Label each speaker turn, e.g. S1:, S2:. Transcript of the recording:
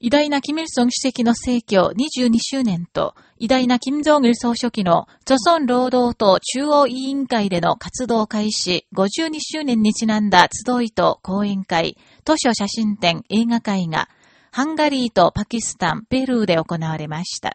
S1: 偉大なキム・イルソン主席の逝去22周年と、偉大なキム・ジ金正ル総書記の、著村労働党中央委員会での活動開始52周年にちなんだ集いと講演会、図書写真展、映画会が、ハンガリーとパキスタン、ペルーで行われました。